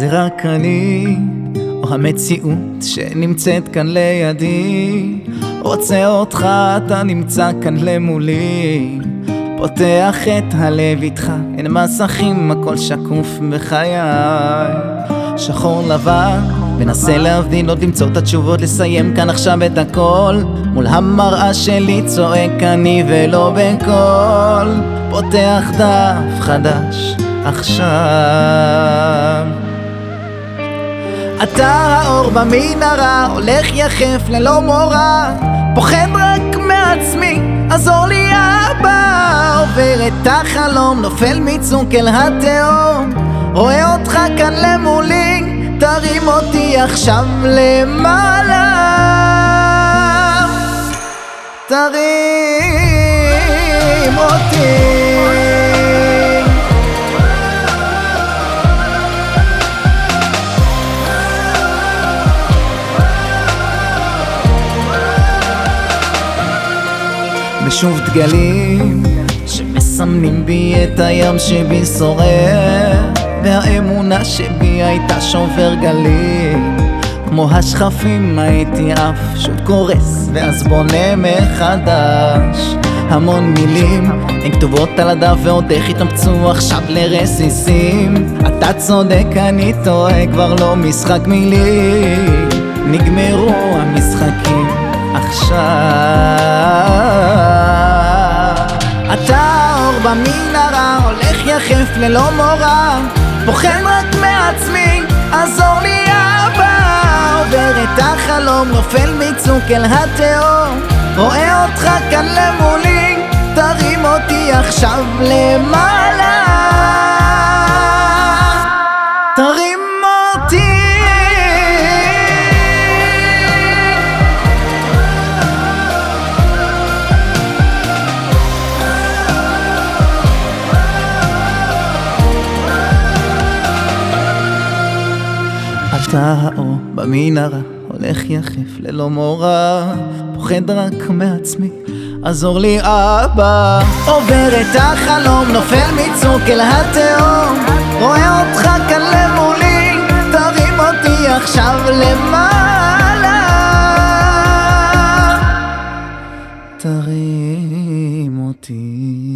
זה רק אני, או המציאות שנמצאת כאן לידי. רוצה אותך, אתה נמצא כאן למולי. פותח את הלב איתך, אין מסכים, הכל שקוף בחיי. שחור לבן, מנסה להבדיל, עוד למצוא את התשובות, לסיים כאן עכשיו את הכל. מול המראה שלי צועק אני ולא בקול. פותח דף חדש עכשיו. אתה האור במנהרה, הולך יחף ללא מורא, פוחד רק מעצמי, עזור לי אבא, עובר את החלום, נופל מצוק אל התהום, רואה אותך כאן למולי, תרים אותי עכשיו למעלה, תרים ושוב דגלים שמסמנים בי את הים שבי שורר והאמונה שבי הייתה שובר גלים. כמו השכפים הייתי עף שוב קורס ואז בונה מחדש. המון מילים הן כתובות על הדף ועוד איך התאמצו עכשיו לרסיסים. אתה צודק אני טועה כבר לא משחק מילים. נגמרו המשחקים עכשיו אתה האור במנהרה, הולך יחף ללא מורא פוחד רק מעצמי, עזור לי אבא עובר את החלום, נופל מצוק אל התהום רואה אותך כאן למולי, תרים אותי עכשיו למעלה תחת האור במנהרה הולך יחף ללא מורא פוחד רק מעצמי עזור לי אבא. עובר את החלום נופל מצוק אל התהום רואה אותך כאן למולי תרים אותי עכשיו למעלה. תרים אותי.